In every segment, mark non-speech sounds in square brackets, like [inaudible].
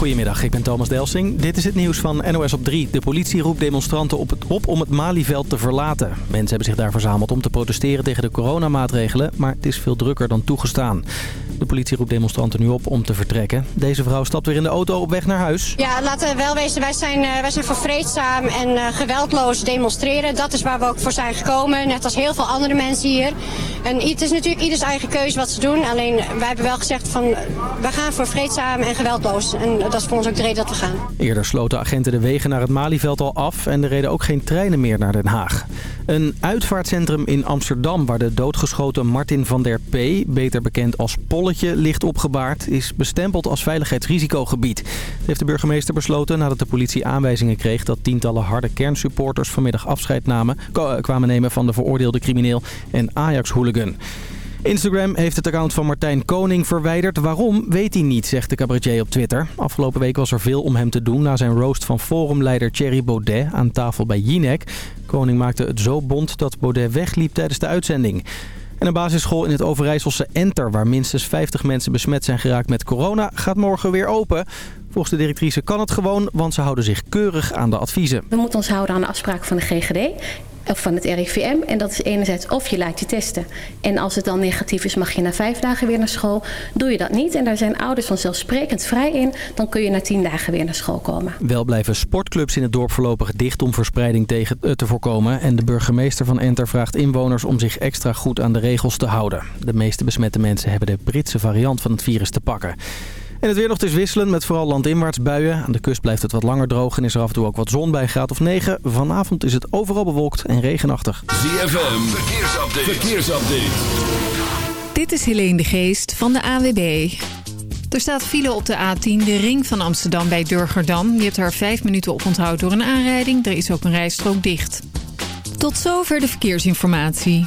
Goedemiddag, ik ben Thomas Delsing. Dit is het nieuws van NOS op 3. De politie roept demonstranten op, het, op om het Malieveld te verlaten. Mensen hebben zich daar verzameld om te protesteren tegen de coronamaatregelen... maar het is veel drukker dan toegestaan. Politie roept demonstranten nu op om te vertrekken. Deze vrouw stapt weer in de auto op weg naar huis. Ja, laten we wel wezen, wij zijn, uh, wij zijn voor vreedzaam en uh, geweldloos demonstreren. Dat is waar we ook voor zijn gekomen, net als heel veel andere mensen hier. En het is natuurlijk ieders eigen keuze wat ze doen. Alleen wij hebben wel gezegd van, we gaan voor vreedzaam en geweldloos. En dat is voor ons ook de reden dat we gaan. Eerder sloten agenten de wegen naar het Malieveld al af en er reden ook geen treinen meer naar Den Haag. Een uitvaartcentrum in Amsterdam waar de doodgeschoten Martin van der P, beter bekend als Polletje, ligt opgebaard, is bestempeld als veiligheidsrisicogebied. Dat heeft de burgemeester besloten nadat de politie aanwijzingen kreeg dat tientallen harde kernsupporters vanmiddag afscheid namen, kwamen nemen van de veroordeelde crimineel en Ajax-hooligan. Instagram heeft het account van Martijn Koning verwijderd. Waarom, weet hij niet, zegt de cabaretier op Twitter. Afgelopen week was er veel om hem te doen na zijn roast van forumleider Thierry Baudet aan tafel bij Jinek. Koning maakte het zo bond dat Baudet wegliep tijdens de uitzending. En een basisschool in het Overijsselse Enter, waar minstens 50 mensen besmet zijn geraakt met corona, gaat morgen weer open. Volgens de directrice kan het gewoon, want ze houden zich keurig aan de adviezen. We moeten ons houden aan de afspraken van de GGD of van het RIVM. En dat is enerzijds of je laat je testen. En als het dan negatief is, mag je na vijf dagen weer naar school. Doe je dat niet en daar zijn ouders vanzelfsprekend vrij in... dan kun je na tien dagen weer naar school komen. Wel blijven sportclubs in het dorp voorlopig dicht om verspreiding tegen, te voorkomen. En de burgemeester van Enter vraagt inwoners om zich extra goed aan de regels te houden. De meeste besmette mensen hebben de Britse variant van het virus te pakken. En het weer nog is wisselend met vooral landinwaarts buien. Aan de kust blijft het wat langer droog en is er af en toe ook wat zon bij graad of 9. Vanavond is het overal bewolkt en regenachtig. ZFM, verkeersupdate. verkeersupdate. Dit is Helene de Geest van de AWB. Er staat file op de A10, de ring van Amsterdam bij Durgerdam. Je hebt daar vijf minuten op onthoud door een aanrijding. Er is ook een rijstrook dicht. Tot zover de verkeersinformatie.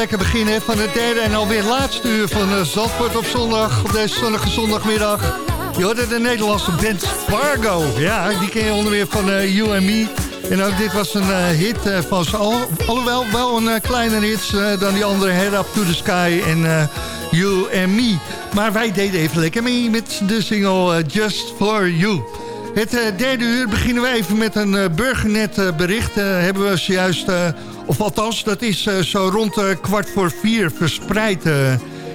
Lekker begin hè, van het derde en alweer laatste uur van eh, Zandvoort op zondag. Op deze zonnige zondagmiddag. Je hoorde de Nederlandse band Fargo. Ja, die ken je onder meer van eh, You and Me. En ook dit was een eh, hit van ze. Al, alhoewel wel een uh, kleinere hit dan die andere Head Up to the Sky en You and Me. Maar wij deden even lekker mee met de single Just For You. Het derde uur beginnen we even met een uh, burgernet uh, bericht. Uh, hebben we zojuist, uh, of althans, dat is uh, zo rond uh, kwart voor vier verspreid uh,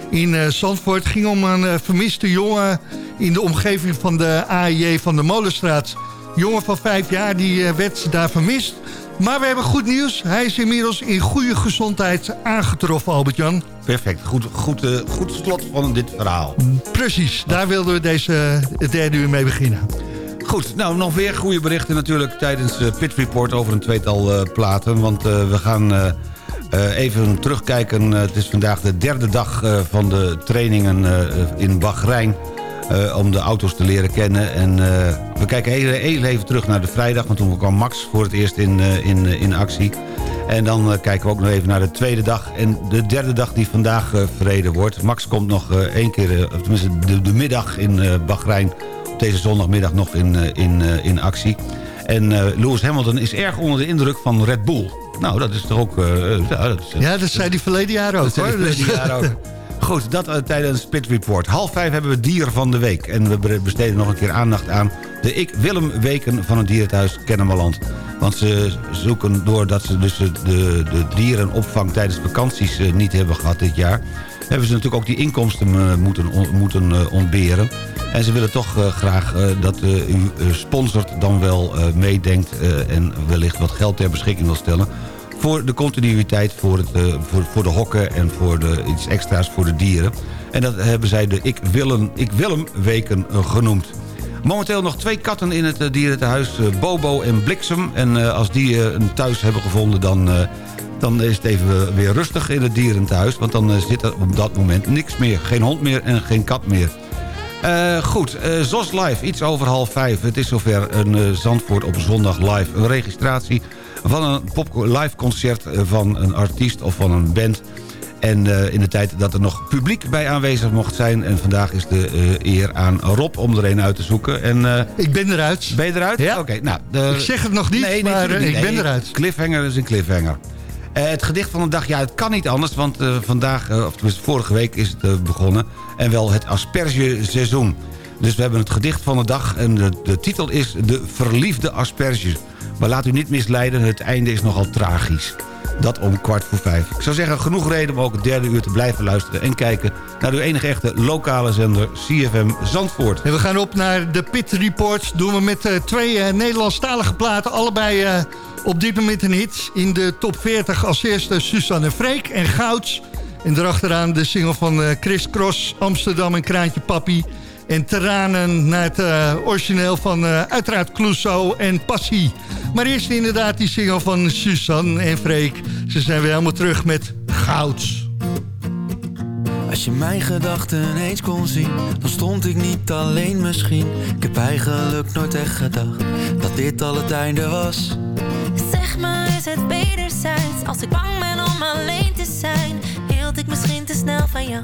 in Zandvoort. Het ging om een vermiste jongen in de omgeving van de AIJ van de Molenstraat. Jongen van vijf jaar, die werd daar vermist. Maar we hebben goed nieuws. Hij is inmiddels in goede gezondheid aangetroffen, Albert-Jan. Perfect, goed, goed, uh, goed slot van dit verhaal. Precies, daar wilden we deze derde uur mee beginnen. Goed, nou nog weer goede berichten natuurlijk tijdens uh, Pit Report over een tweetal uh, platen. Want uh, we gaan even terugkijken. het is vandaag de derde dag van de trainingen in Bahrein. om de auto's te leren kennen. En we kijken heel, heel, even terug naar de vrijdag. Want toen kwam Max voor het eerst in, in, in actie. En dan kijken we ook nog even naar de tweede dag. En de derde dag die vandaag verreden wordt. Max komt nog één keer, of tenminste de, de middag in Bahrein deze zondagmiddag nog in, in, in actie. En uh, Lewis Hamilton is erg onder de indruk van Red Bull. Nou, dat is toch ook... Ja, dat, is, ja, dat zei die verleden jaar ook. Hoor. Jaar ook. [laughs] Goed, dat uh, tijdens Pit Report. Half vijf hebben we dier van de week. En we besteden nog een keer aandacht aan de Ik Willem weken van het dierenthuis Kennemerland. Want ze zoeken doordat ze dus de, de dierenopvang tijdens vakanties niet hebben gehad dit jaar hebben ze natuurlijk ook die inkomsten uh, moeten, on, moeten ontberen. En ze willen toch uh, graag dat u sponsort dan wel meedenkt... en wellicht wat geld ter beschikking wil stellen... voor de continuïteit, voor, het, voor, voor de hokken en voor de, iets extra's voor de dieren. En dat hebben zij de Ik Willem, Ik Willem weken genoemd. Momenteel nog twee katten in het dierentehuis, Bobo en Bliksem. En als die een thuis hebben gevonden, dan dan is het even weer rustig in het dierenthuis. Want dan zit er op dat moment niks meer. Geen hond meer en geen kat meer. Uh, goed, uh, ZOS Live, iets over half vijf. Het is zover een uh, Zandvoort op zondag live. Een registratie van een pop live concert van een artiest of van een band. En in de tijd dat er nog publiek bij aanwezig mocht zijn. En vandaag is de eer aan Rob om er een uit te zoeken. En, ik ben eruit. Ben je eruit? Ja. Oké, okay, nou. De... Ik zeg het nog niet, nee, maar niet. ik ben eruit. Cliffhanger is een cliffhanger. Uh, het gedicht van de dag, ja, het kan niet anders... want uh, vandaag, uh, of tenminste vorige week is het begonnen... en wel het aspergeseizoen. Dus we hebben het gedicht van de dag... en de, de, titel is De Verliefde Asperges. Maar laat u niet misleiden, het einde is nogal tragisch. Dat om kwart voor vijf. Ik zou zeggen, genoeg reden om ook het derde uur te blijven luisteren... en kijken naar uw enige echte lokale zender CFM Zandvoort. En we gaan op naar de Pit Reports. Doen we met eh, twee uh, Nederlandstalige platen. Allebei eh, op dit moment een hit in de top 40. Als eerste Susanne Freek en Gouds. En erachteraan de single van Chris Cross, Amsterdam en Kraantje Papi en tranen naar het eh, origineel van eh, uiteraard Clouseau en Passie. Maar eerst inderdaad die single van Suzanne en Freek. Ze zijn weer helemaal terug met Goud. Als je mijn gedachten eens kon zien, dan stond ik niet alleen misschien. Ik heb eigenlijk nooit echt gedacht dat dit al het einde was. Zeg maar, is het wederzijds? Als ik bang ben om alleen te zijn, hield ik misschien te snel van jou.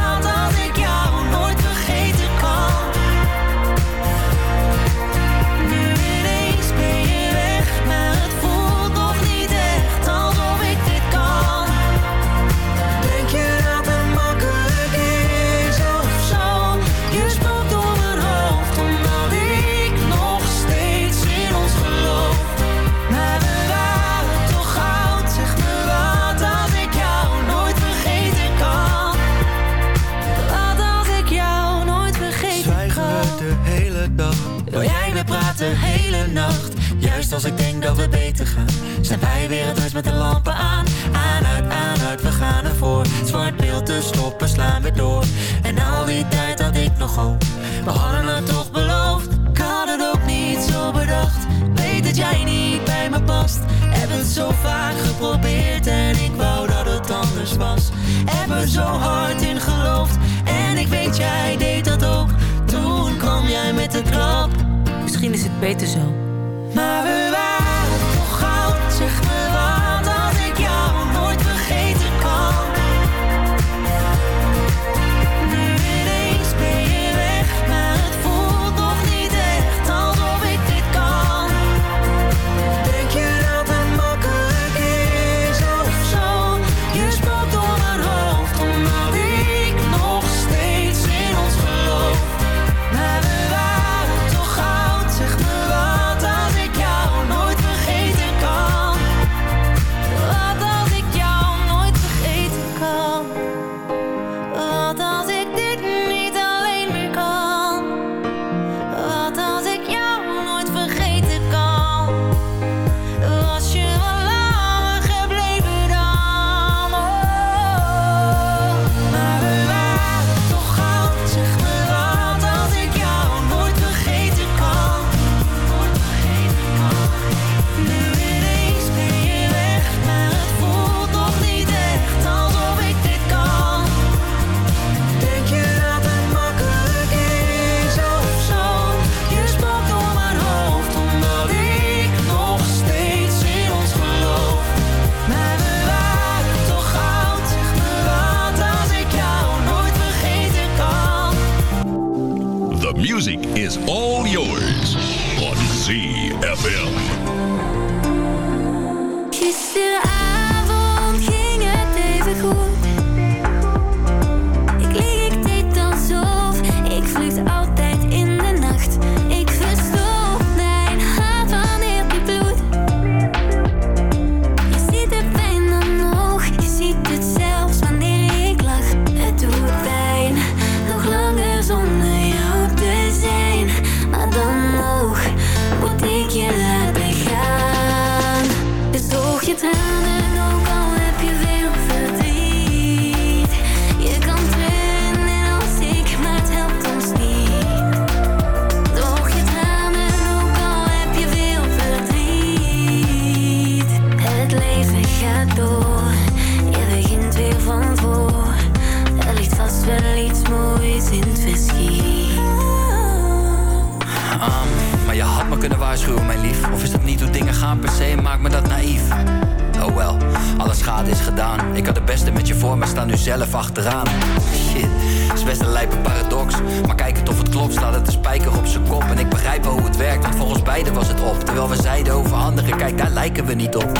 Terwijl we zeiden over anderen, kijk daar lijken we niet op.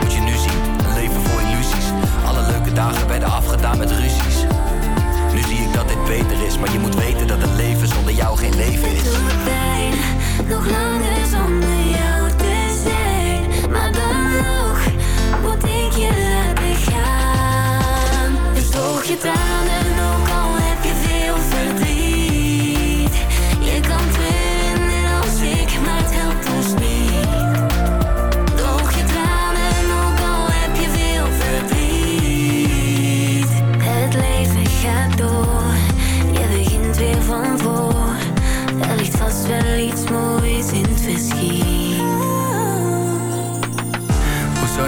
Moet je nu zien, een leven vol illusies. Alle leuke dagen werden afgedaan met ruzies. Nu zie ik dat dit beter is, maar je moet weten dat een leven zonder jou geen leven is. pijn, nog langer zonder jou te zijn. Maar dan nog moet ik je laten gaan. Dus droog je tranen,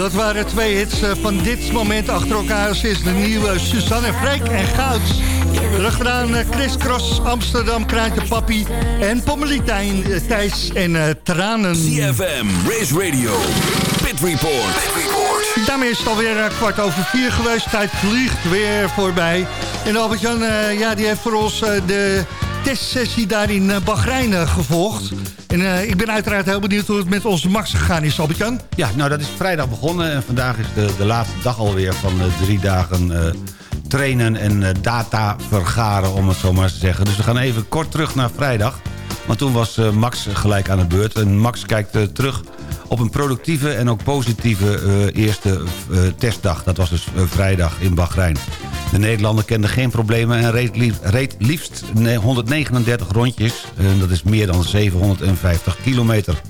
Dat waren twee hits eh, van dit moment achter elkaar. Ze is de nieuwe Suzanne Freek en Goud. Erachteraan eh, Chris Cross, Amsterdam, Kraantje Papi en Pommelitijn, eh, Thijs en Tranen. CFM, Race Radio, Pit Report. Daarmee is het alweer kwart over vier geweest. Tijd vliegt weer voorbij. En Albert-Jan, ja, die heeft voor ons de testsessie daar in Bahrein gevolgd. En eh, ik ben uiteraard heel benieuwd hoe het met onze Max gegaan is, Albert-Jan. Ja, nou dat is vrijdag begonnen en vandaag is de, de laatste dag alweer van de drie dagen eh, trainen en eh, data vergaren, om het zo maar te zeggen. Dus we gaan even kort terug naar vrijdag. Want toen was eh, Max gelijk aan de beurt. En Max kijkt eh, terug op een productieve en ook positieve eh, eerste eh, testdag. Dat was dus eh, vrijdag in Bahrein. De Nederlander kende geen problemen en reed, lief- reed liefst ne- 139 rondjes. En dat is meer dan 750 kilometer.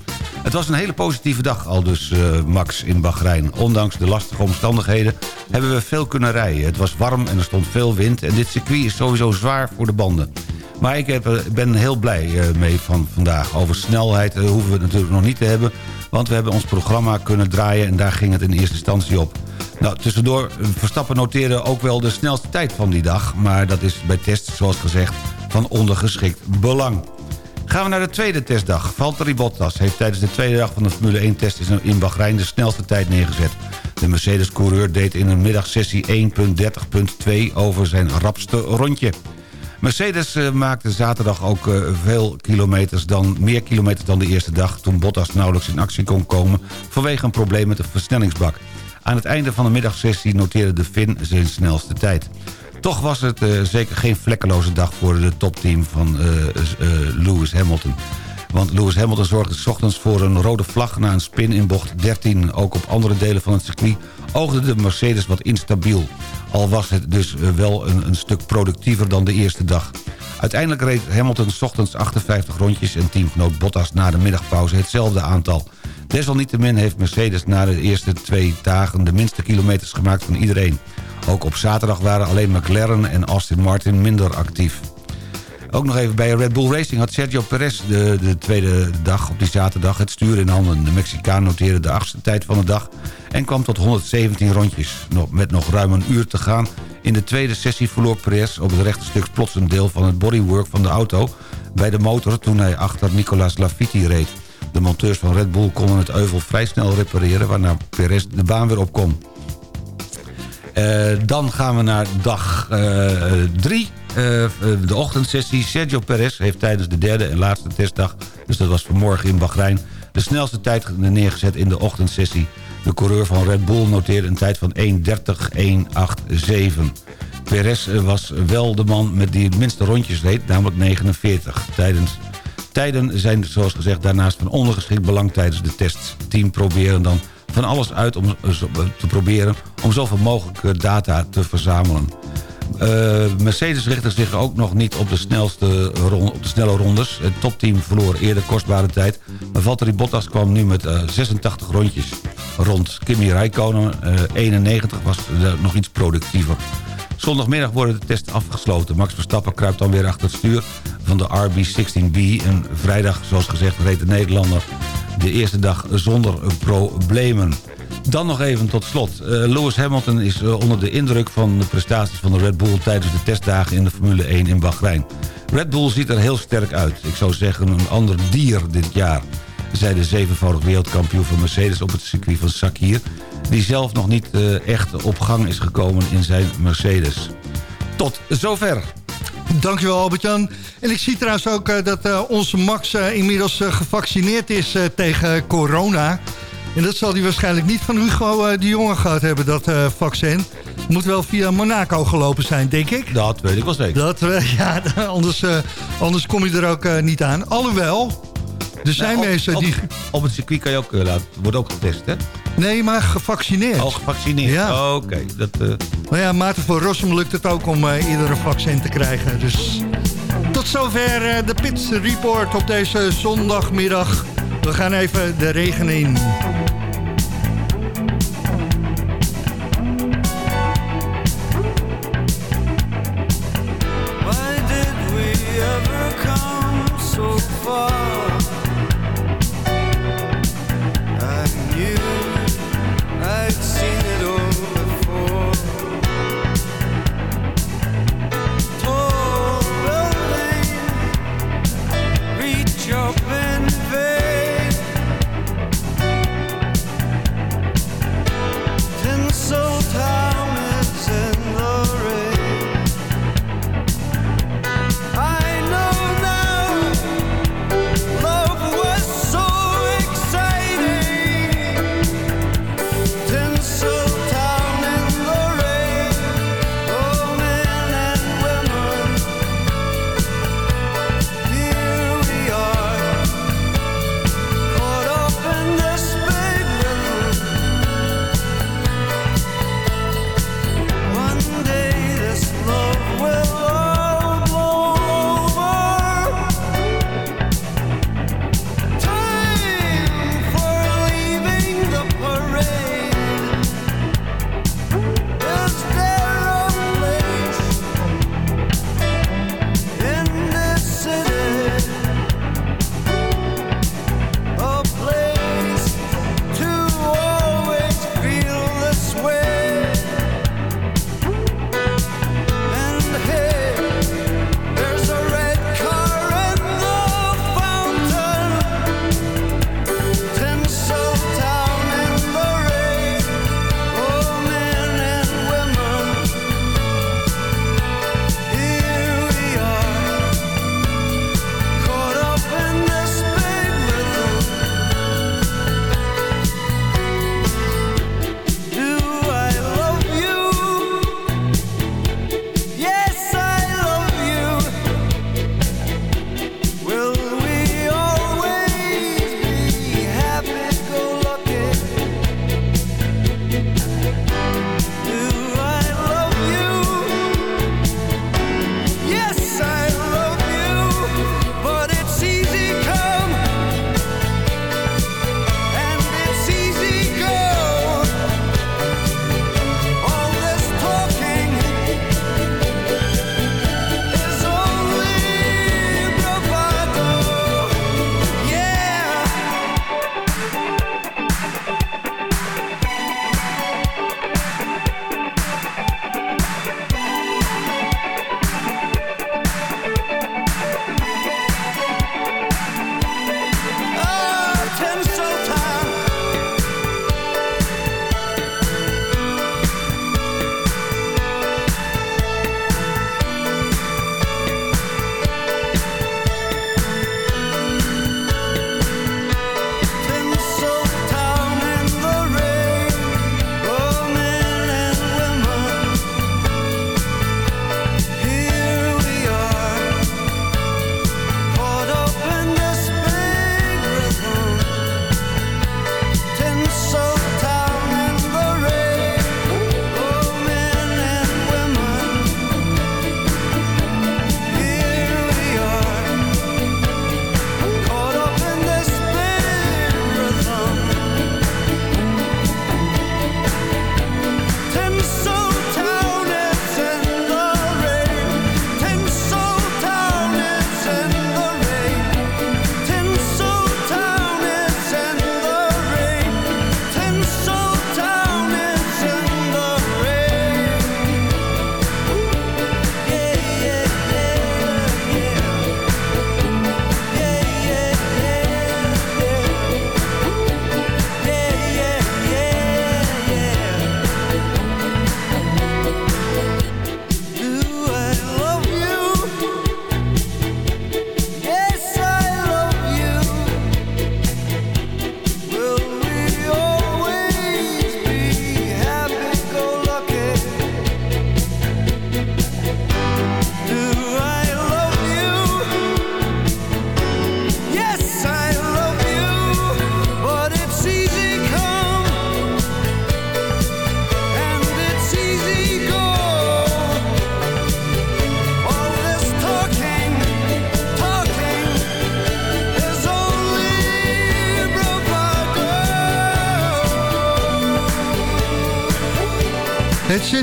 Het was een hele positieve dag, al dus eh, Max in Bahrein. Ondanks de lastige omstandigheden hebben we veel kunnen rijden. Het was warm en er stond veel wind en dit circuit is sowieso zwaar voor de banden. Maar ik heb, eh, ben heel blij eh, mee van vandaag. Over snelheid hoeven we het natuurlijk nog niet te hebben... want we hebben ons programma kunnen draaien en daar ging het in eerste instantie op. Nou, tussendoor, eh, Verstappen noteerde ook wel de snelste tijd van die dag... maar dat is bij tests, zoals gezegd, van ondergeschikt belang. Gaan we naar de tweede testdag. Valtteri Bottas heeft tijdens de tweede dag van de Formule 1-test in Bahrein de snelste tijd neergezet. De Mercedes-coureur deed in een middagsessie 1.30.2 over zijn rapste rondje. Mercedes eh, maakte zaterdag ook eh, veel kilometers dan, meer kilometers dan de eerste dag... toen Bottas nauwelijks in actie kon komen vanwege een probleem met de versnellingsbak. Aan het einde van de middagsessie noteerde de Finn zijn snelste tijd. Toch was het eh, zeker geen vlekkeloze dag voor het topteam van eh, eh, Lewis Hamilton. Want Lewis Hamilton zorgde 's ochtends voor een rode vlag na een spin in bocht 13. Ook op andere delen van het circuit oogde de Mercedes wat instabiel. Al was het dus wel een, een stuk productiever dan de eerste dag. Uiteindelijk reed Hamilton 's ochtends 58 rondjes... en teamgenoot Bottas na de middagpauze hetzelfde aantal. Desalniettemin heeft Mercedes na de eerste twee dagen... de minste kilometers gemaakt van iedereen. Ook op zaterdag waren alleen McLaren en Aston Martin minder actief. Ook nog even bij Red Bull Racing had Sergio Perez de, de tweede dag op die zaterdag het stuur in handen. De Mexicaan noteerde de achtste tijd van de dag en kwam tot 117 rondjes. Met nog ruim een uur te gaan. In de tweede sessie verloor Perez op het rechte stuk plots een deel van het bodywork van de auto bij de motor toen hij achter Nicolas Latifi reed. De monteurs van Red Bull konden het euvel vrij snel repareren waarna Perez de baan weer op kon. Eh, dan gaan we naar dag 3, de ochtendsessie. Sergio Perez heeft tijdens de derde en laatste testdag... dus dat was vanmorgen in Bahrein... de snelste tijd neergezet in de ochtendsessie. De coureur van Red Bull noteerde een tijd van 1.30.187. Perez eh, was wel de man met die het minste rondjes reed, namelijk 49. Tijdens Tijden zijn, zoals gezegd, daarnaast van ondergeschikt belang tijdens de tests. Het team proberen dan van alles uit om eh, te proberen om zoveel mogelijk eh, data te verzamelen. Eh, Mercedes richtte zich ook nog niet op de, snelste ron- op de snelle rondes. Het topteam verloor eerder kostbare tijd. Maar Valtteri Bottas kwam nu met eh, 86 rondjes. rond. Kimi Räikkönen, eh, 91, was eh, nog iets productiever. Zondagmiddag worden de tests afgesloten. Max Verstappen kruipt dan weer achter het stuur van de RB16B. En vrijdag, zoals gezegd, reed de Nederlander de eerste dag zonder problemen. Dan nog even tot slot. Eh, Lewis Hamilton is eh, onder de indruk van de prestaties van de Red Bull... tijdens de testdagen in de Formule 1 in Bahrein. Red Bull ziet er heel sterk uit. Ik zou zeggen een ander dier dit jaar. Zei de zevenvoudig wereldkampioen van Mercedes op het circuit van Sakir... die zelf nog niet eh, echt op gang is gekomen in zijn Mercedes. Tot zover. Dankjewel Albert-Jan. En ik zie trouwens ook eh, dat eh, onze Max inmiddels gevaccineerd is tegen corona. En dat zal hij waarschijnlijk niet van Hugo de Jonge gehad hebben, dat vaccin. Moet wel via Monaco gelopen zijn, denk ik. Dat weet ik wel zeker. Dat, [laughs] ja, anders, anders kom je er ook niet aan. Alhoewel, er zijn Nou, op- mensen die... Op het circuit kan je ook laten... wordt ook getest, hè? Nee, maar gevaccineerd. Al gevaccineerd? Ja. Oké, dat... eh, Maar ja, Maarten van Rossum lukt het ook om uh, iedere vaccin te krijgen. Dus tot zover eh, de Pits Report op deze zondagmiddag. We gaan even de regen in.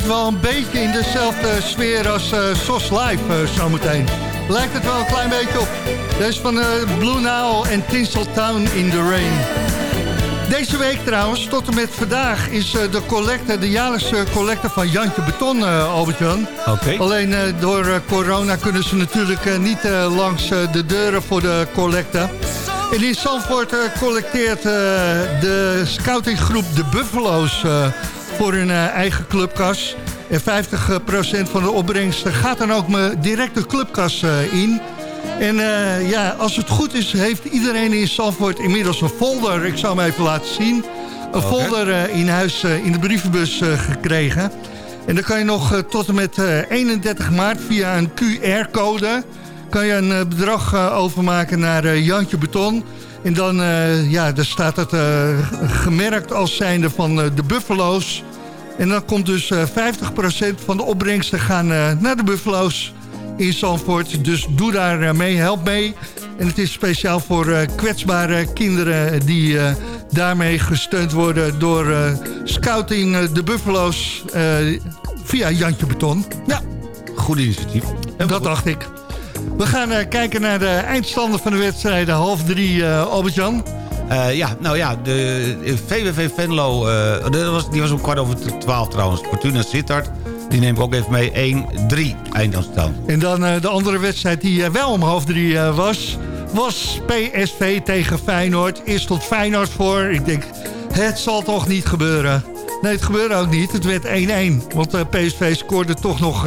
Wel een beetje in dezelfde sfeer als eh SOS Live eh, zometeen. Lijkt het wel een klein beetje op. Deze van eh, Blue Nile en Tinseltown in the Rain. Deze week trouwens, tot en met vandaag, is de collecte, de jaarlijkse collecte van Jantje Beton, Albert-Jan. Alleen door corona kunnen ze natuurlijk niet langs de deuren voor de collecte. En in Zandvoort collecteert de scoutinggroep de Buffalo's voor hun eh, eigen clubkas. En 50% van de opbrengsten gaat dan ook me direct de clubkas eh, in. En eh, ja, als het goed is, heeft iedereen in Zandvoort inmiddels een folder. Ik zal hem even laten zien. Een folder in huis in de brievenbus gekregen. En dan kan je nog tot en met eh, 31 maart via een QR-code... kan je een bedrag overmaken naar Jantje Beton. En dan ja, daar staat het gemerkt als zijnde van de Buffalo's. En dan komt dus eh 50% van de opbrengsten gaan eh, naar de Buffalo's in Zandvoort. Dus doe daar eh, mee, help mee. En het is speciaal voor eh, kwetsbare kinderen die eh, daarmee gesteund worden door eh, Scouting eh, de Buffalo's eh, via Jantje Beton. Ja, Goed initiatief. dat dacht ik. We gaan eh, kijken naar de eindstanden van de wedstrijden. Half drie, eh Albert-Jan. Eh, ja, nou ja, de VVV Venlo, eh, was, die was om kwart over twaalf trouwens. Fortuna Sittard, die neem ik ook even mee. 1-3 eindstand. En dan eh, de andere wedstrijd die wel om half drie was... was PSV tegen Feyenoord. Eerst tot Feyenoord voor. Ik denk, het zal toch niet gebeuren. Nee, het gebeurde ook niet. Het werd 1-1. Want PSV scoorde toch nog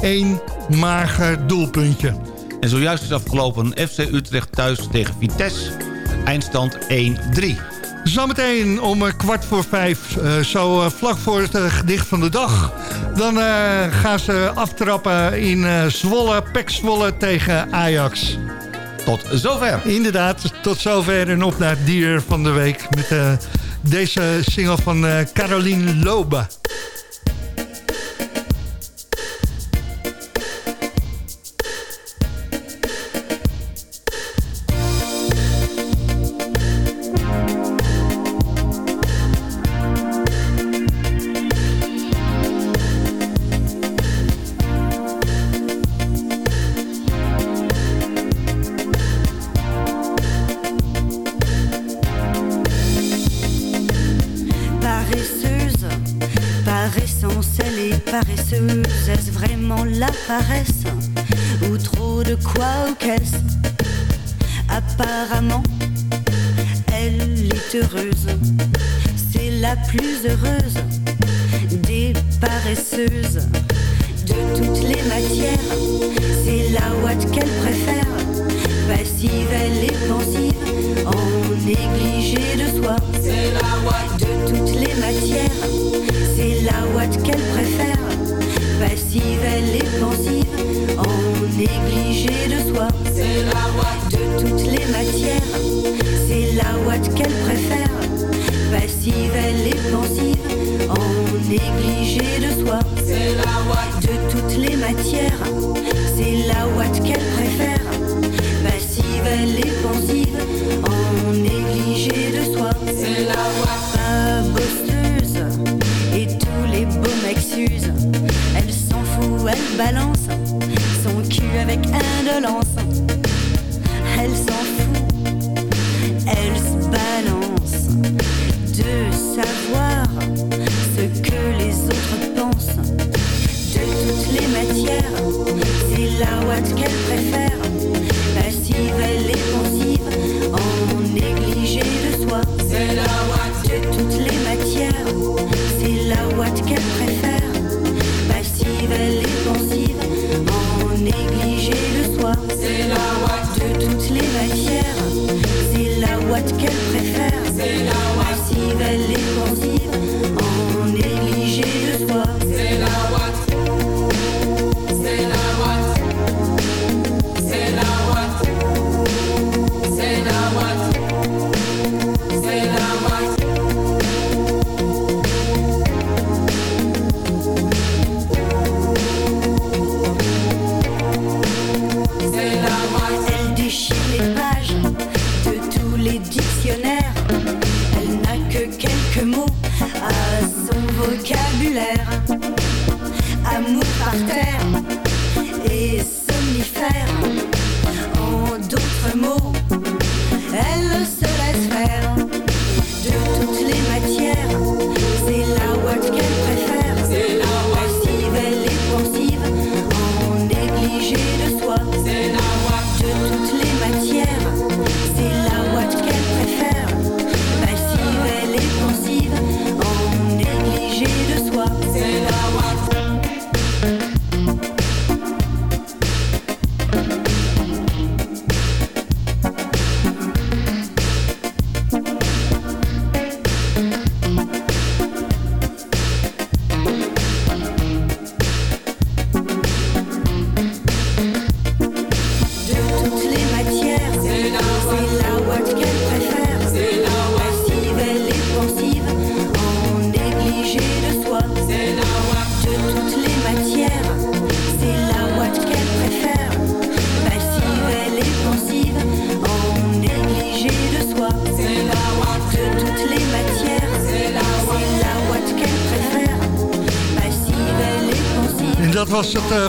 één mager doelpuntje. En zojuist is afgelopen FC Utrecht thuis tegen Vitesse. Eindstand 1-3. Zometeen om eh, kwart voor vijf, eh, zo eh, vlak voor het gedicht van de dag. Dan gaan ze aftrappen in Zwolle, Pek Zwolle tegen Ajax. Tot zover. Inderdaad, tot zover en op naar het dier van de week... met deze single van Caroline Loba.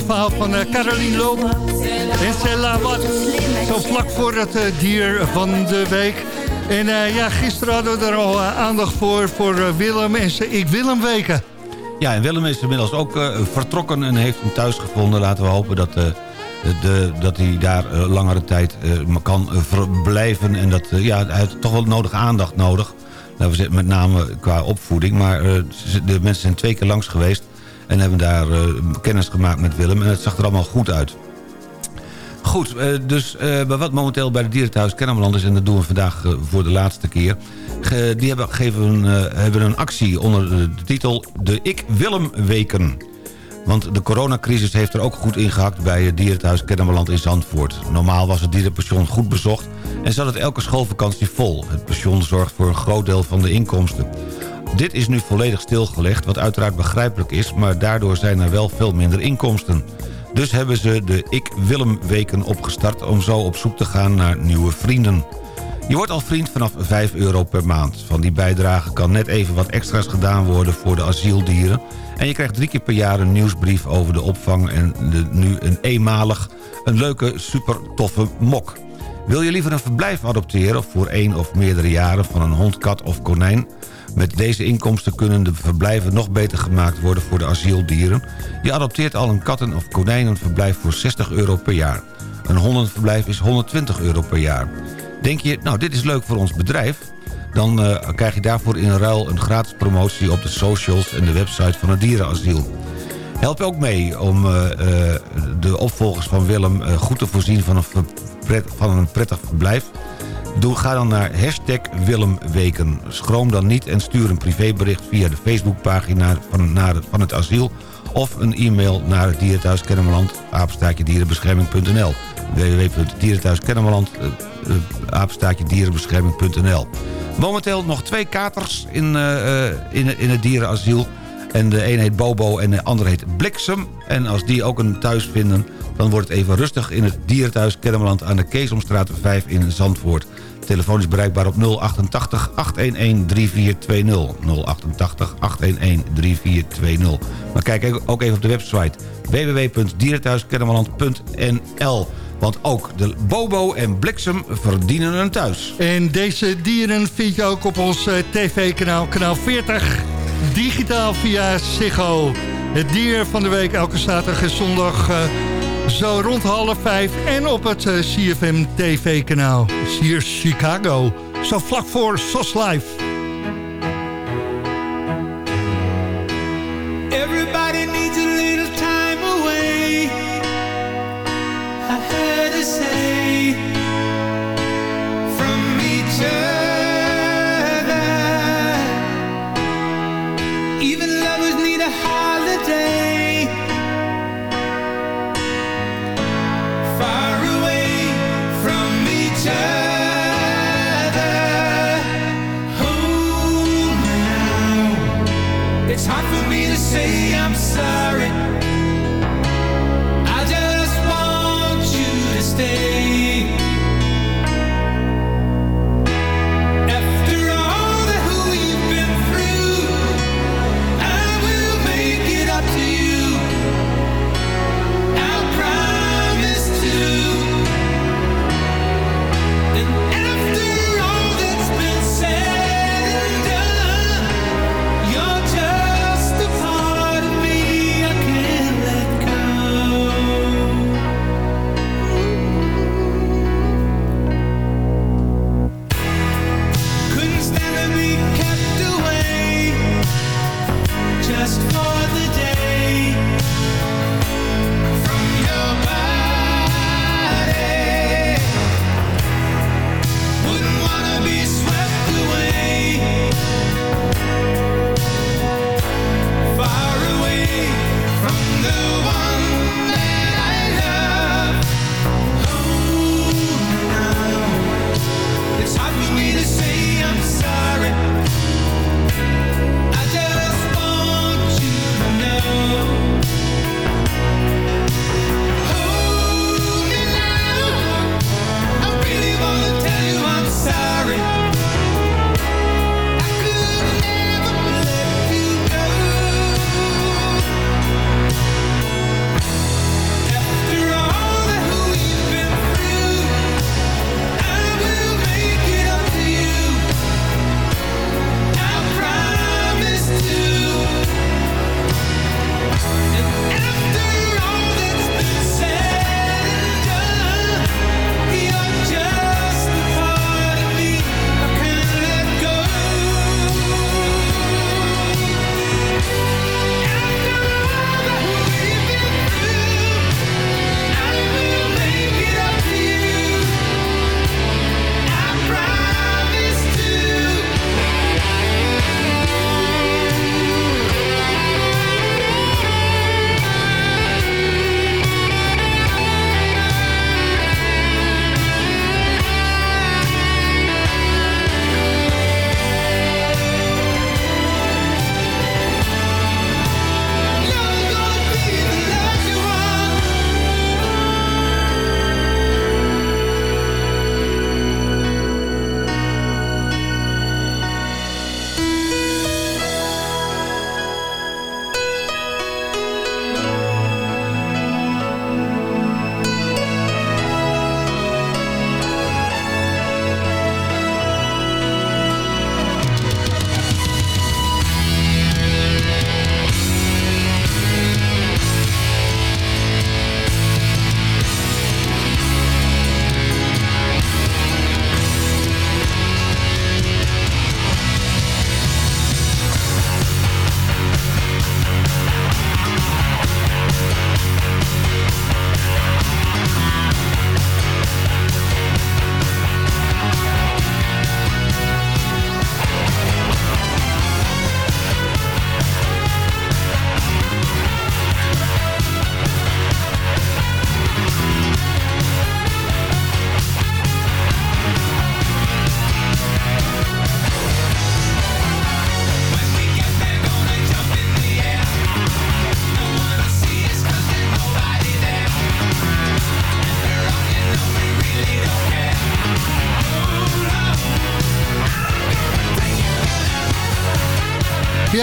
Verhaal van eh, Caroline Loop en Stella Wat. Zo vlak voor het eh, dier van de week. En eh, ja, gisteren hadden we er al eh, aandacht voor, voor eh, Willem en zijn Ik Willem weken. Ja, en Willem is inmiddels ook eh, vertrokken en heeft hem thuis gevonden. Laten we hopen dat, eh, de, dat hij daar eh, langere tijd eh, kan eh, verblijven. En dat, eh, ja, hij heeft toch wel nodig aandacht nodig. Nou, we zitten met name qua opvoeding. Maar eh, ze- de mensen zijn twee keer langs geweest. En hebben daar eh, kennis gemaakt met Willem. En het zag er allemaal goed uit. Goed, eh, dus eh, wat momenteel bij het Dierenthuis Kennemerland is... en dat doen we vandaag voor de laatste keer... die hebben, geven hebben een actie onder de titel... de Ik Willem Weken. Want de coronacrisis heeft er ook goed ingehakt... bij het Dierenthuis Kennemerland in Zandvoort. Normaal was het dierenpension goed bezocht... en zat het elke schoolvakantie vol. Het pension zorgt voor een groot deel van de inkomsten. Dit is nu volledig stilgelegd, wat uiteraard begrijpelijk is... maar daardoor zijn er wel veel minder inkomsten. Dus hebben ze de Ik Willem weken opgestart... om zo op zoek te gaan naar nieuwe vrienden. Je wordt al vriend vanaf 5 euro per maand. Van die bijdrage kan net even wat extra's gedaan worden voor de asieldieren. En je krijgt drie keer per jaar een nieuwsbrief over de opvang... en de, nu een eenmalig, een leuke, super toffe mok. Wil je liever een verblijf adopteren voor één of meerdere jaren... van een hond, kat of konijn? Met deze inkomsten kunnen de verblijven nog beter gemaakt worden voor de asieldieren. Je adopteert al een katten- of konijnenverblijf voor 60 euro per jaar. Een hondenverblijf is 120 euro per jaar. Denk je, nou dit is leuk voor ons bedrijf... dan eh, krijg je daarvoor in ruil een gratis promotie op de socials en de website van het dierenasiel. Help ook mee om eh, eh, de opvolgers van Willem goed te voorzien van een, van een prettig verblijf. Doe, ga dan naar hashtag Willemweken. Schroom dan niet en stuur een privébericht via de Facebookpagina van, naar van het asiel... of een e-mail naar het Dierenthuis Kennemerland, dierenbescherming.nl Momenteel nog twee katers in, eh, eh, in, in het dierenasiel. En de een heet Bobo en de ander heet Bliksem. En als die ook een thuis vinden... dan wordt het even rustig in het dierenthuis Kennemerland... aan de Keesomstraat 5 in Zandvoort. Telefoon is bereikbaar op 088 811 3420. 088 811 3420. Maar kijk ook even op de website www.dierenthuiskennemerland.nl Want ook de Bobo en Bliksem verdienen een thuis. En deze dieren vind je ook op ons eh, tv-kanaal, kanaal 40. Digitaal via Ziggo. Het dier van de week elke zaterdag en zondag eh, zo rond half vijf. En op het eh, CFM tv-kanaal. Hier Chicago. Zo vlak voor SOS Live. Everybody needs a little time Even lovers need a holiday.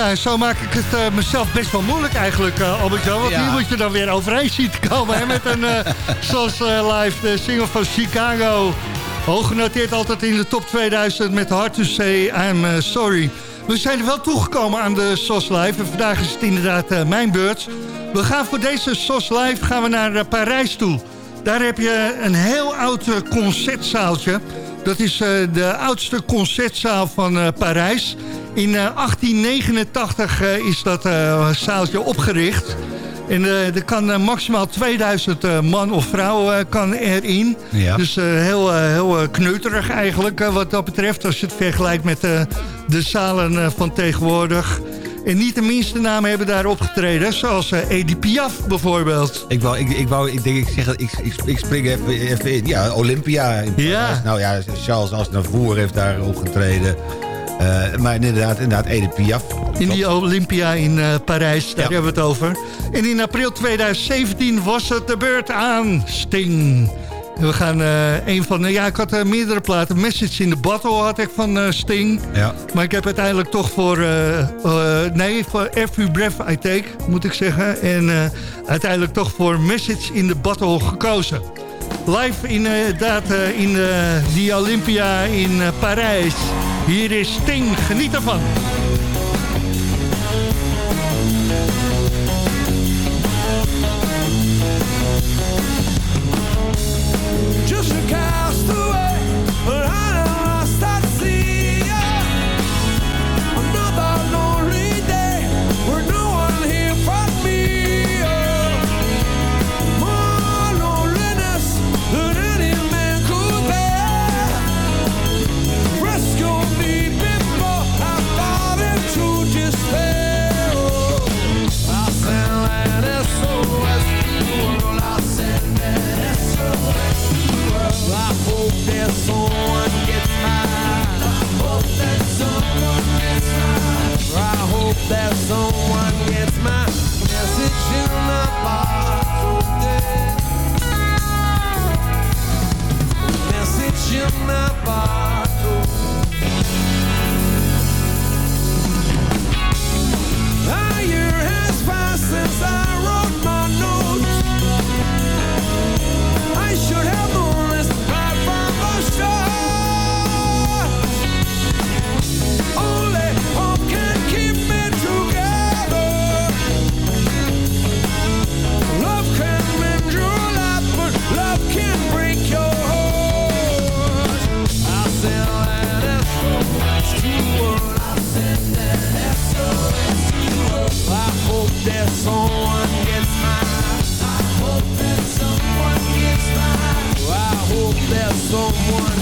Ja, zo maak ik het eh, mezelf best wel moeilijk eigenlijk, eh Albert-Jan. Want Ja. hier moet je dan weer overheen zien te komen. Hè, met een [laughs] SOS eh, Live, de single van Chicago. Hoog genoteerd altijd in de top 2000 met Hard to Say I'm Sorry. We zijn er wel toegekomen aan de SOS Live. En vandaag is het inderdaad mijn beurt. We gaan voor deze SOS Live gaan we naar Parijs toe. Daar heb je een heel oud concertzaaltje. Dat is de oudste concertzaal van Parijs. In eh, 1889 eh, is dat eh, zaaltje opgericht. En eh, er kan eh, maximaal 2000 eh, man of vrouw eh, kan erin. Ja. Dus eh, heel, eh, heel eh, kneuterig eigenlijk eh, wat dat betreft. Als je het vergelijkt met eh, de zalen eh, van tegenwoordig. En niet de minste namen hebben daar opgetreden. Zoals eh, Edith Piaf bijvoorbeeld. Ik wou, ik, ik wou, ik denk, ik zeg, ik, ik, ik spring even, even in. Ja, Olympia. in. Ja. Nou ja, Charles Aznavour heeft daar opgetreden. Eh, maar inderdaad, inderdaad, Edith Piaf. In die Olympia in eh, Parijs, daar Ja. hebben we het over. En in april 2017 was het de beurt aan Sting. We gaan eh, een van... ja, ik had meerdere platen. Message in the Bottle had ik van Sting. Ja. Maar ik heb uiteindelijk toch voor... nee, voor Every Breath I Take, moet ik zeggen. En uiteindelijk toch voor Message in the Bottle gekozen. Live inderdaad in die Olympia in Parijs. Hier is Sting, geniet ervan.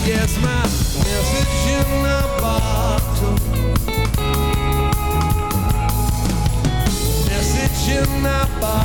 Gets my message in a bottle. Message in a bottle.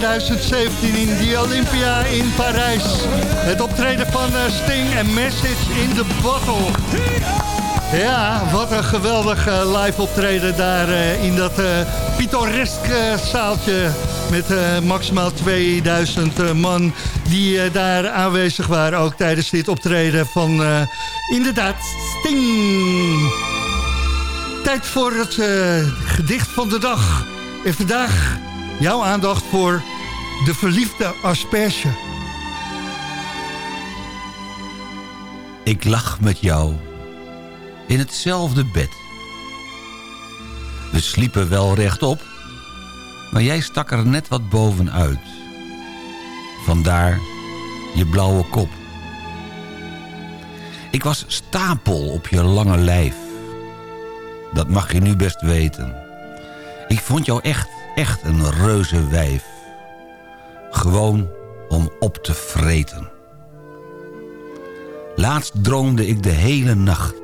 2017 in de Olympia in Parijs. Het optreden van eh, Sting en Message in the Bottle. Ja, wat een geweldig eh, live optreden daar eh, in dat pittoreske zaaltje... met maximaal 2000 eh, man die daar aanwezig waren... ook tijdens dit optreden van inderdaad Sting. Tijd voor het gedicht van de dag. En vandaag jouw aandacht voor de verliefde asperge. Ik lag met jou in hetzelfde bed. We sliepen wel rechtop, maar jij stak er net wat bovenuit. Vandaar je blauwe kop. Ik was stapel op je lange lijf. Dat mag je nu best weten. Ik vond jou echt, echt een reuze wijf. Gewoon om op te vreten. Laatst droomde ik de hele nacht.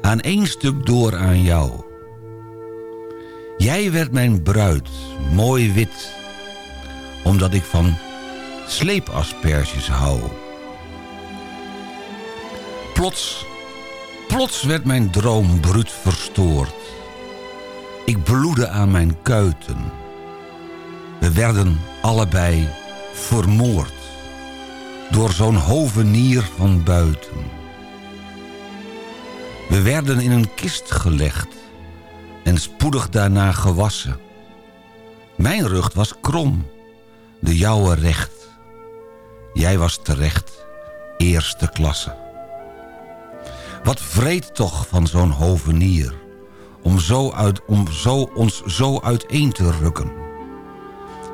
Aan één stuk door aan jou. Jij werd mijn bruid, mooi wit. Omdat ik van sleepasperges hou. Plots, plots werd mijn droom bruut verstoord. Ik bloedde aan mijn kuiten. We werden allebei vermoord door zo'n hovenier van buiten. We werden in een kist gelegd en spoedig daarna gewassen. Mijn rug was krom, de jouwe recht. Jij was terecht, eerste klasse. Wat vreed toch van zo'n hovenier... om, zo uit, om zo, ons zo uiteen te rukken.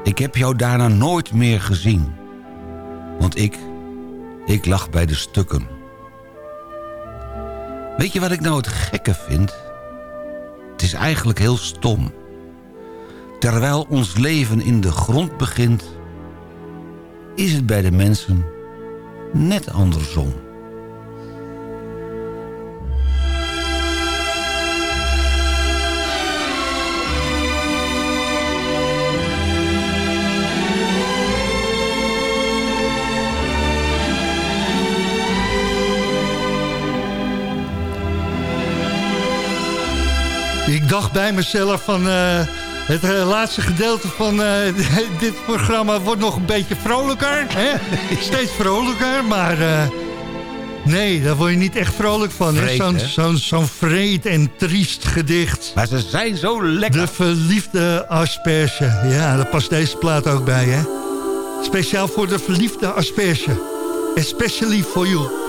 Ik heb jou daarna nooit meer gezien... Want ik, ik lag bij de stukken. Weet je wat ik nou het gekke vind? Het is eigenlijk heel stom. Terwijl ons leven in de grond begint... is het bij de mensen net andersom. Ik dacht bij mezelf van... eh, het eh, laatste gedeelte van eh, [laughs] dit programma wordt nog een beetje vrolijker. Hè? [laughs] Steeds vrolijker, maar... nee, daar word je niet echt vrolijk van. Zo'n hè? zo'n zo'n vreed en triest gedicht. Maar ze zijn zo lekker. De verliefde asperge. Ja, daar past deze plaat ook bij, hè? Speciaal voor de verliefde asperge. Especially for you.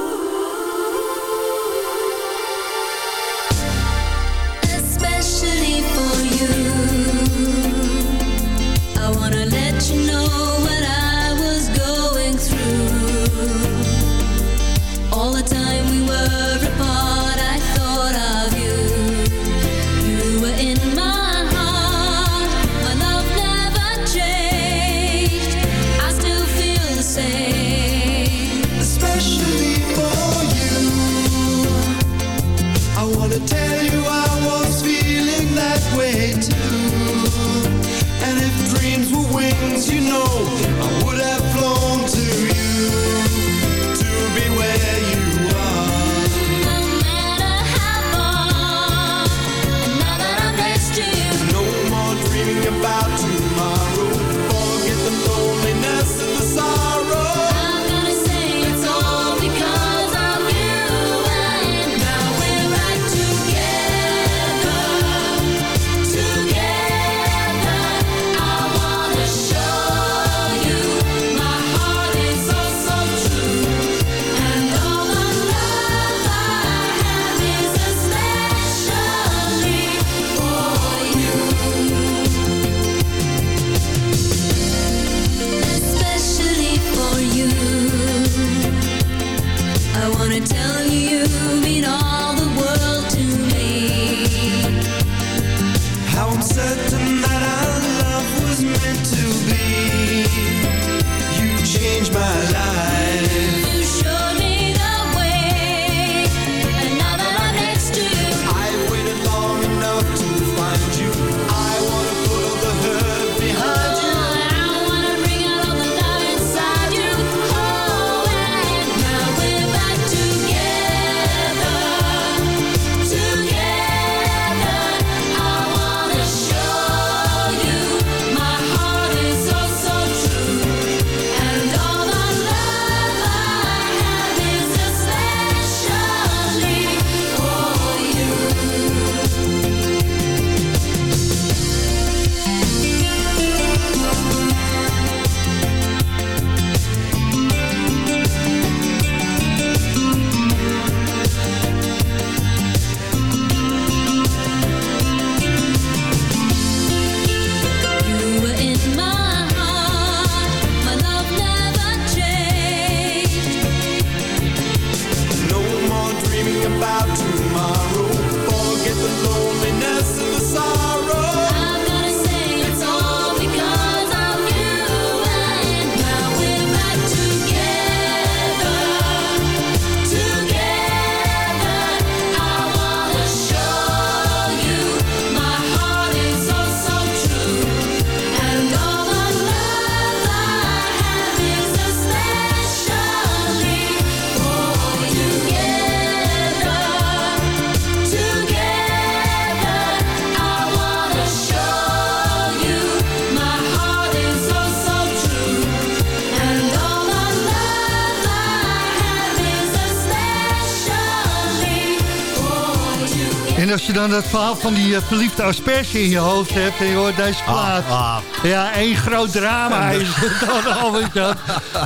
Als je dan het verhaal van die eh, verliefde asperge in je hoofd hebt... en je hoort deze plaat. ah. Ja, één groot drama is het dan [laughs] Albert-Jan.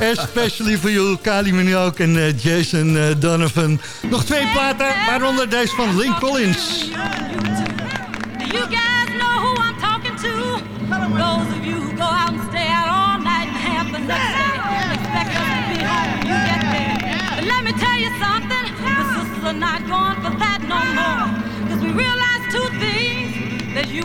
Especially for you, Kali Minogue en eh, Jason eh, Donovan. Nog twee platen, waaronder deze van Link Collins. You guys know who I'm talking to. Those of you who go out and stay out all night and have the next day. Expect us to be home when you get there. But let me tell you something. The sisters are not going for that no more.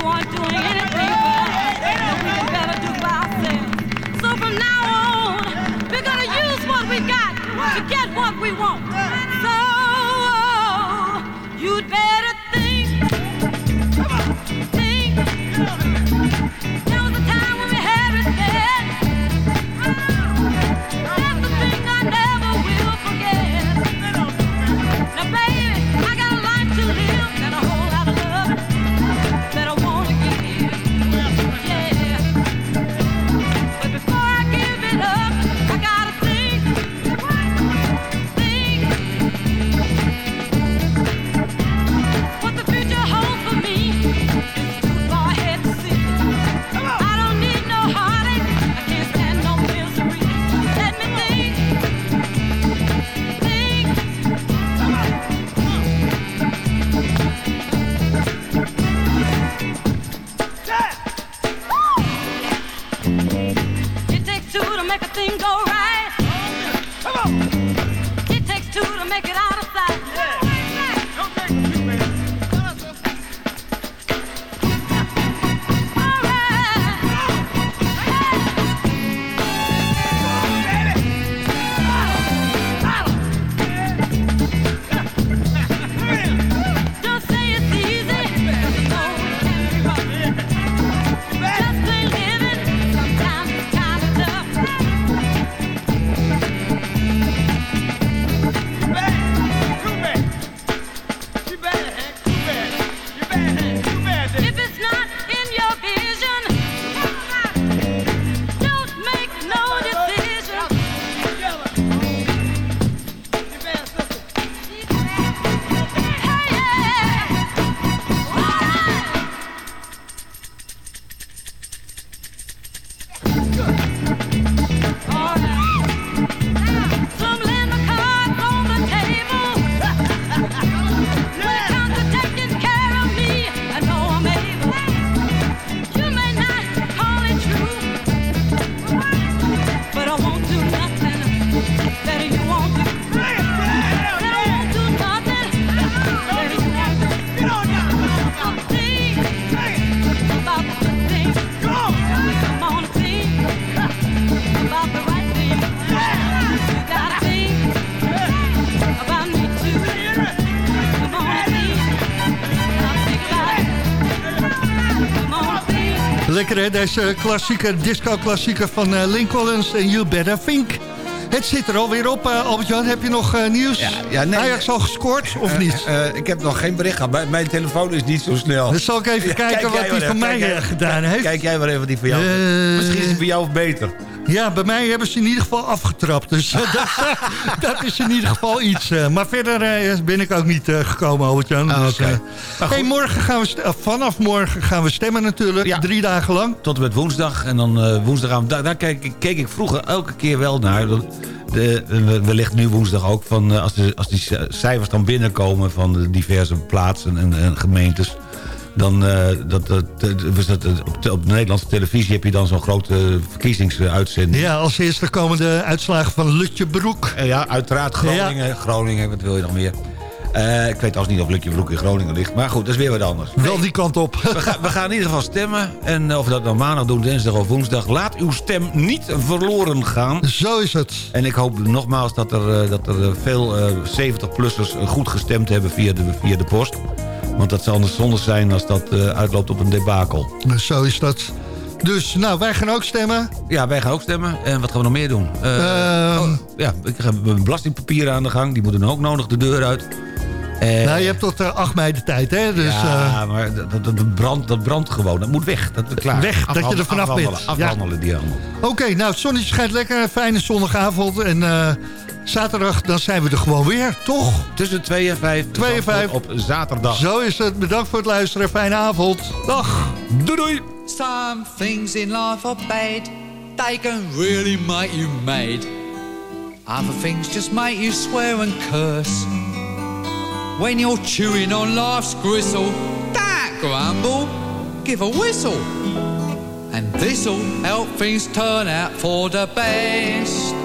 Aren't doing anything us. That we can better do for ourselves. So from now on, we're gonna use what we got to get what we want. Lekker hè, deze klassieke, disco-klassieker van eh, Link Collins en You Better Think. Het zit er alweer op, eh, Albert-Jan. Heb je nog eh, nieuws? Ja, ja, nee, Ajax al gescoord of niet? ik heb nog geen bericht gehad. Mijn- Mijn telefoon is niet zo snel. Dan zal ik even Ja, kijken kijk wat hij van mij gedaan heeft. Kijk jij maar even wat die van jou Misschien is het bij jou beter. Ja, bij mij hebben ze in ieder geval afgetrapt. Dus eh, [laughs] dat, dat is in ieder geval iets. eh. maar verder eh, ben ik ook niet gekomen, Albert-Jan. Ah, Dus, hey, morgen gaan we vanaf morgen gaan we stemmen natuurlijk. Ja. Drie dagen lang. Tot en met woensdag. En dan woensdagavond, daar, daar keek, ik- keek ik vroeger elke keer wel naar. De, we- wellicht nu woensdag ook. Van, als, de, als die cijfers dan binnenkomen van de diverse plaatsen en, en gemeentes. Dan, eh, dat, dat, dat- was dat, eh, op, de- op de Nederlandse televisie heb je dan zo'n grote verkiezingsuitzending. Ja, als eerste komen de uitslagen van Lutjebroek. Eh, Ja, uiteraard Groningen. Groningen, wat wil je nog meer? Eh, ik weet trouwens niet of Lutjebroek in Groningen ligt. Maar goed, dat is weer wat anders. Wel die kant op. We, gaan- we gaan in ieder geval stemmen. En of we dat nou maandag doen, dinsdag of woensdag... laat uw stem niet verloren gaan. Zo is het. En ik hoop nogmaals dat er, eh, dat er eh, veel eh, 70-plussers goed gestemd hebben via de, via de post. Want dat zou anders zonde zijn als dat eh, uitloopt op een debakel. Zo is dat. Dus, nou, wij gaan ook stemmen. Ja, wij gaan ook stemmen. En wat gaan we nog meer doen? Eh, Ehm. oh, ja, ik heb mijn belastingpapieren aan de gang. Die moeten dan ook nodig de deur uit. En- Nou, je hebt tot eh, 8 mei de tijd, hè? Dus, ja, eh, maar dat, dat, brandt, dat brandt gewoon. Dat moet weg. Dat, klaar. Weg, dat je er vanaf afhandelen, bent. Ja. Afhandelen die allemaal. Oké, nou, het zonnetje schijnt lekker. Fijne zondagavond. En eh, Zaterdag, dan zijn we er gewoon weer, toch? Tussen 2 en 5. 2 en 5. Op zaterdag. Zo is het. Bedankt voor het luisteren. Fijne avond. Dag. Doei doei. Some things in life are bad. They can really make you mad. Other things just make you swear and curse. When you're chewing on life's gristle, don't grumble, give a whistle. And this'll help things turn out for the best.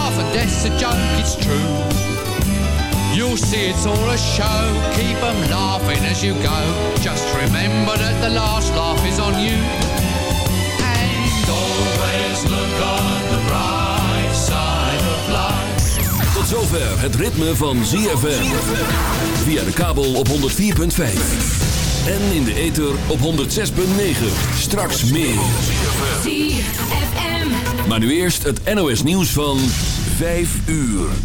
death's a joke, it's true. You'll see it's all a show, keep 'em laughing as you go. Just remember that the last laugh is on you. And always look on the bright side of life. Tot zover het ritme van ZFM. Via de kabel op 104.5. En in de ether op 106.9. Straks meer. Maar nu eerst het NOS nieuws van 5 uur.